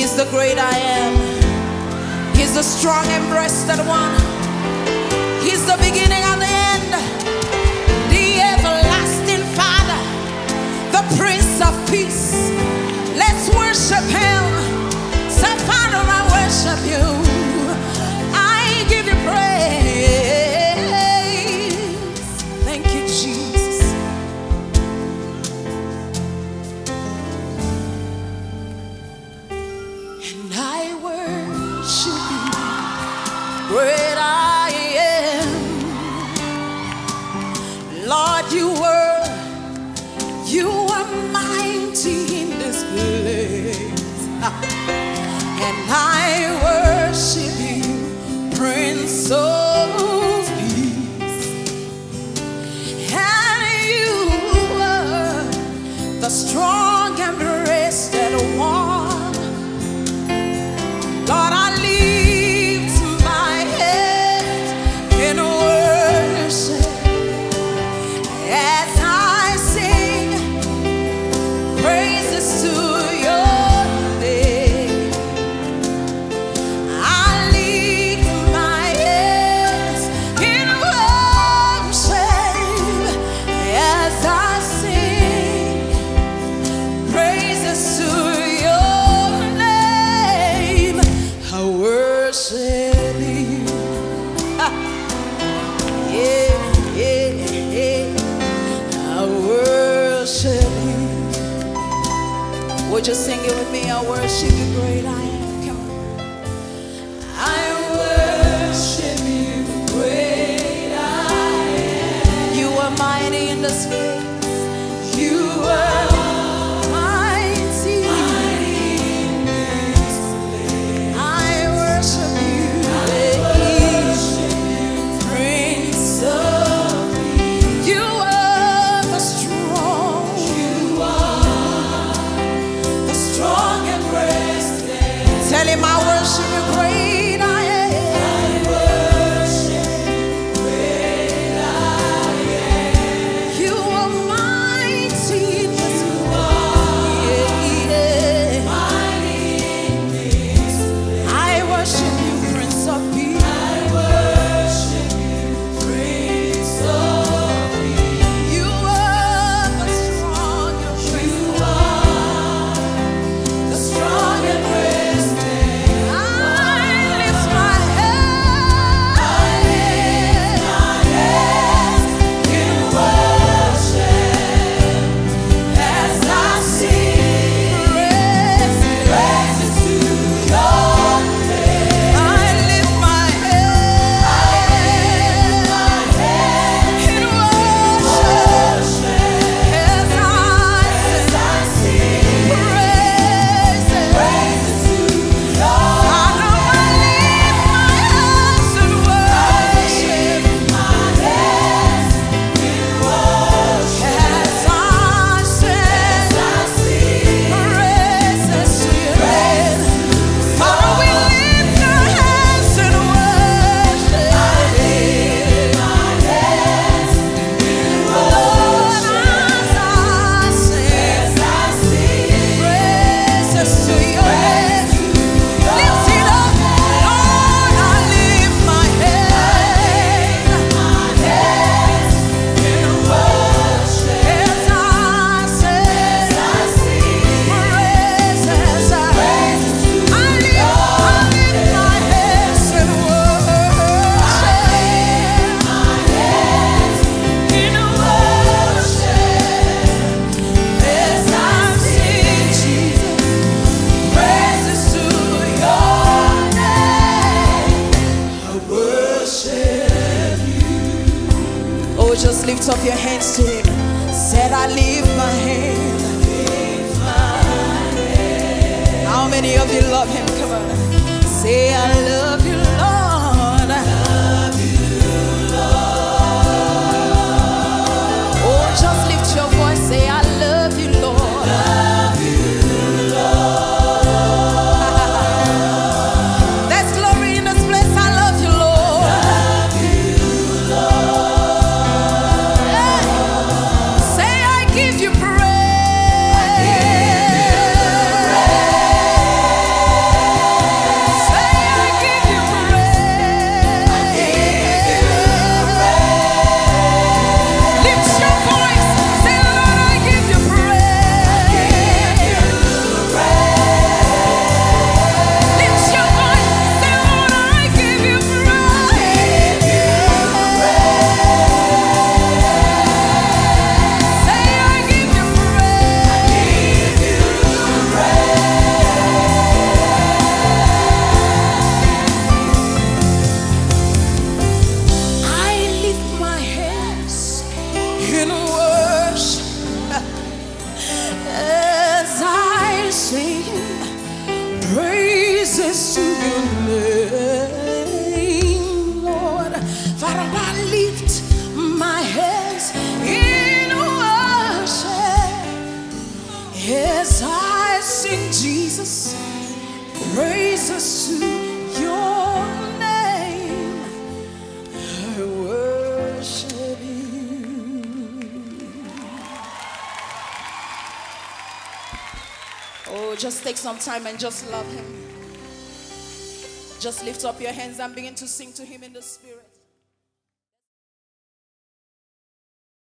He's the great I am. He's the strong and breasted one. and I worship you. Great I am. Lord, you were, you are mighty in this place. Would you sing it with me? I worship you, great I am. Come on. I worship you, great I am. You are mighty in the this. just lift up your hands to Him. Said, I lift my hand. How many of you love Him? Come on. Say, I love Jesus praises to your name. I worship you. Oh, just take some time and just love him. Just lift up your hands and begin to sing to him in the spirit.